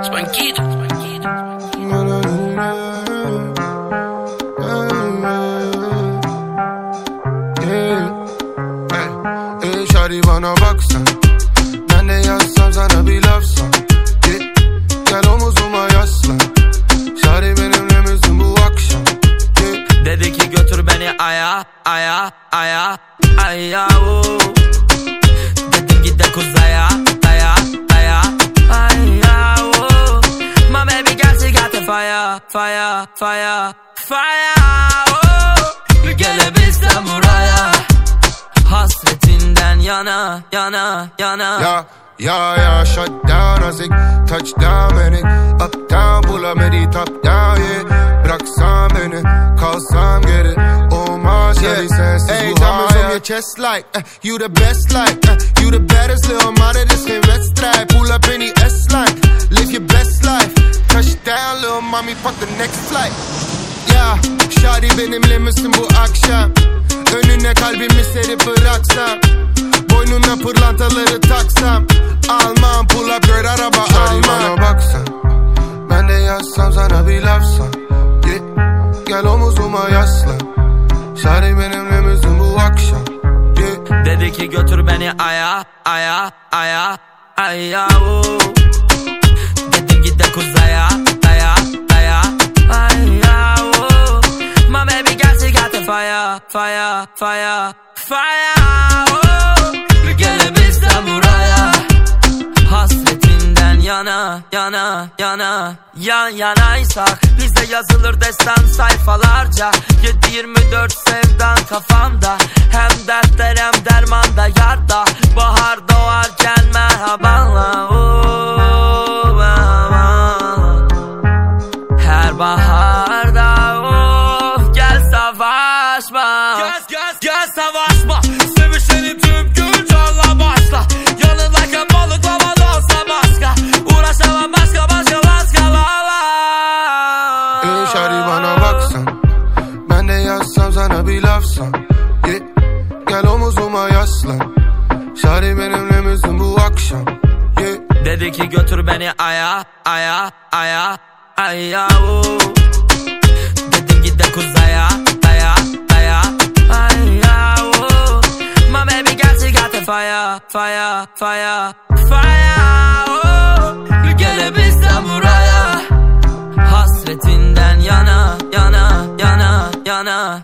Spanquito. Ey şari bana baksan Ben de yazsam sana bir lafsan yeah. Gel omuzuma yaslan Şari benimle misin bu akşam yeah. Dedi ki götür beni aya, aya, aya, aya oo. Dedim git de kuzaya, fire, fire, fire, fire oo. Gelebilsem buraya. Hasretinden yana, yana, yana. Ya ya ya shut down I say touchdown beni Uptown pull up medi top down yeah. Bıraksan beni kalsam geri Olmaz yeah. sensiz hey, bu hayat on your chest like uh, You the best like uh, You the baddest little mother next flight Ya Şadi benimle misin bu akşam Önüne kalbimi serip bıraksam Boynuna pırlantaları taksam Almam pull up girl araba Şadi bana baksan Ben de yazsam sana bir lafsan yeah. Gel omuzuma yaslan Şadi benimle misin bu akşam yeah. Dedi ki götür beni aya, aya, aya, aya. Dedim git de kuzaya, fire, fire, fire, fire oo. Gelebilsem buraya. Hasretinden yana, yana, yana Yan yanaysak Bize yazılır destan sayfalarca. 7-24 sevdan kafamda Hem dertler hem dermanda yarda. Bahar Gel savaşma Sevişenin tüm gün canla başla Yanındayken balıklama olsa başka Uğraşamam başka başka başka la la Ey şari bana baksan Ben de yazsam sana bir lafsan yeah. Gel omuzuma yaslan Şari benimle misin bu akşam yeah. Dedi ki götür beni aya aya aya aya. Dedim git de kuzaya fire, fire, fire. Oh, gül buraya. Hasretinden yana, yana, yana, yana.